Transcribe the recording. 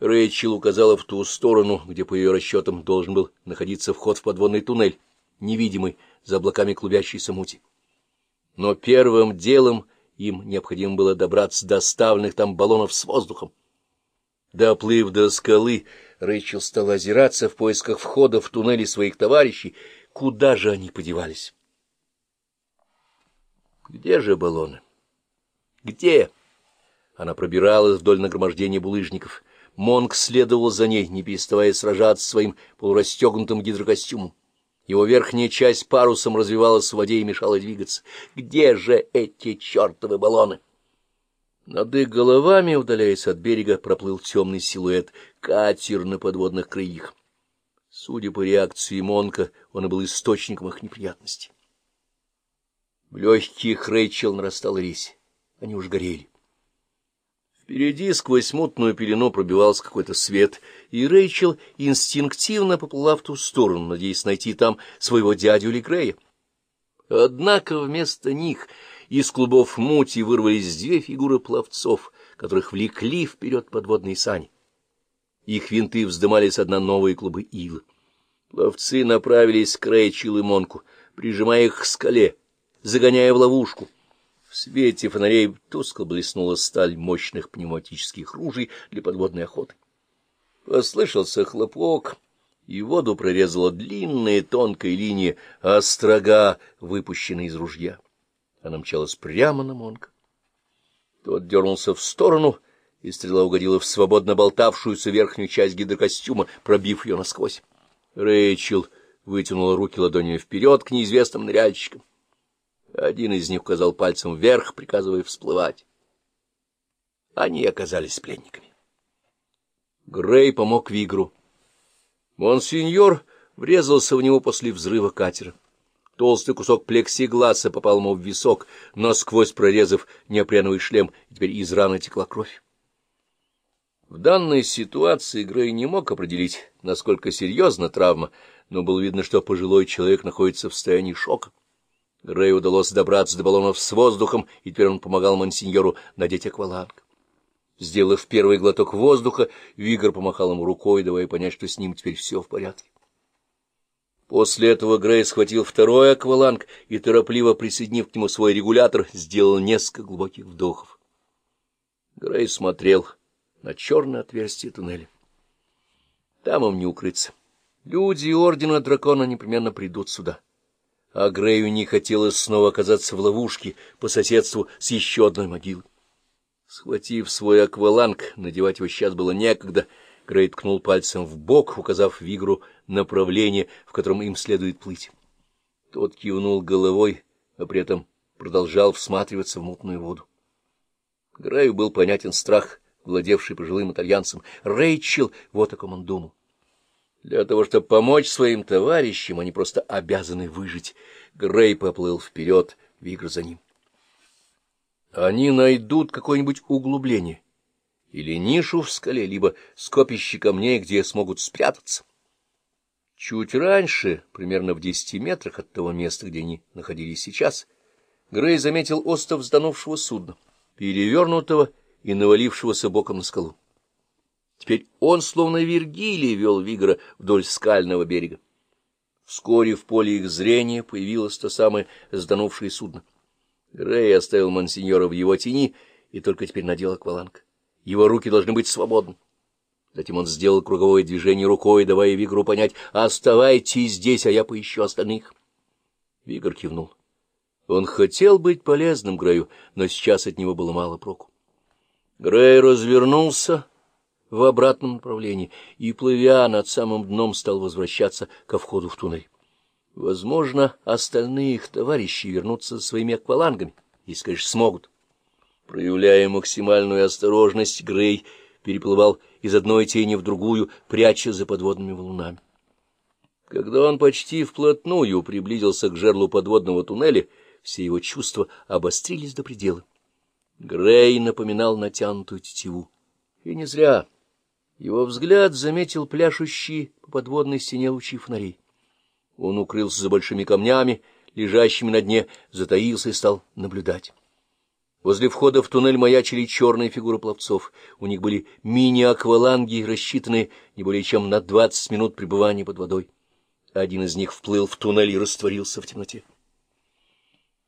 Рэйчел указала в ту сторону, где, по ее расчетам, должен был находиться вход в подводный туннель, невидимый за облаками клубящейся мути. Но первым делом им необходимо было добраться до оставленных там баллонов с воздухом. Доплыв до скалы, Рэйчел стала озираться в поисках входа в туннели своих товарищей. Куда же они подевались? Где же баллоны? Где? Она пробиралась вдоль нагромождения булыжников. Монг следовал за ней, не переставая сражаться своим полурастегнутым гидрокостюмом. Его верхняя часть парусом развивалась в воде и мешала двигаться. Где же эти чертовы баллоны? Над их головами, удаляясь от берега, проплыл темный силуэт, катер на подводных крыльях. Судя по реакции Монка, он и был источником их неприятностей. В легких Рэйчел нарастала резь. Они уж горели. Впереди сквозь мутную пелену пробивался какой-то свет, и Рэйчел инстинктивно поплыла в ту сторону, надеясь найти там своего дядю или Грея. Однако вместо них из клубов мути вырвались две фигуры пловцов, которых влекли вперед подводные сани. Их винты вздымались одна новые клубы ила. Пловцы направились к Рэйчел и Монку, прижимая их к скале, загоняя в ловушку. Свете фонарей тускло блеснула сталь мощных пневматических ружей для подводной охоты. Послышался хлопок, и воду прорезала длинная тонкая линия острога, выпущенная из ружья. Она мчалась прямо на Монка. Тот дернулся в сторону, и стрела угодила в свободно болтавшуюся верхнюю часть гидрокостюма, пробив ее насквозь. Рэйчел вытянула руки ладонями вперед к неизвестным ныряльщикам. Один из них указал пальцем вверх, приказывая всплывать. Они оказались пленниками. Грей помог Вигру. Монсеньор врезался в него после взрыва катера. Толстый кусок плексигласа попал ему в висок, насквозь прорезав неопреновый шлем, и теперь из раны текла кровь. В данной ситуации Грей не мог определить, насколько серьезна травма, но было видно, что пожилой человек находится в состоянии шока. Грею удалось добраться до баллонов с воздухом, и теперь он помогал мансиньору надеть акваланг. Сделав первый глоток воздуха, Вигр помахал ему рукой, давая понять, что с ним теперь все в порядке. После этого Грей схватил второй акваланг и, торопливо присоединив к нему свой регулятор, сделал несколько глубоких вдохов. Грей смотрел на черное отверстие туннеля. Там им не укрыться. Люди Ордена Дракона непременно придут сюда а Грею не хотелось снова оказаться в ловушке по соседству с еще одной могилой. Схватив свой акваланг, надевать его сейчас было некогда, Грей ткнул пальцем в бок, указав Вигру направление, в котором им следует плыть. Тот кивнул головой, а при этом продолжал всматриваться в мутную воду. Грею был понятен страх, владевший пожилым итальянцем. «Рэйчел!» — вот о ком он думал. Для того, чтобы помочь своим товарищам, они просто обязаны выжить. Грей поплыл вперед, Вигр за ним. Они найдут какое-нибудь углубление или нишу в скале, либо скопище камней, где смогут спрятаться. Чуть раньше, примерно в десяти метрах от того места, где они находились сейчас, Грей заметил остров сданувшего судна, перевернутого и навалившегося боком на скалу. Теперь он, словно Вергилий, вел Вигра вдоль скального берега. Вскоре в поле их зрения появилось то самое сданувшее судно. Грей оставил мансиньора в его тени и только теперь надел акваланг. Его руки должны быть свободны. Затем он сделал круговое движение рукой, давая Вигру понять «Оставайтесь здесь, а я поищу остальных». Вигр кивнул. Он хотел быть полезным Грею, но сейчас от него было мало проку. Грей развернулся в обратном направлении и, плывя над самым дном, стал возвращаться ко входу в туннель. Возможно, остальные их товарищи вернутся со своими аквалангами, если, конечно, смогут. Проявляя максимальную осторожность, Грей переплывал из одной тени в другую, пряча за подводными валунами. Когда он почти вплотную приблизился к жерлу подводного туннеля, все его чувства обострились до предела. Грей напоминал натянутую тетиву. И не зря. Его взгляд заметил пляшущие по подводной стене лучи фонарей. Он укрылся за большими камнями, лежащими на дне, затаился и стал наблюдать. Возле входа в туннель маячили черные фигуры пловцов. У них были мини-акваланги, рассчитанные не более чем на двадцать минут пребывания под водой. Один из них вплыл в туннель и растворился в темноте.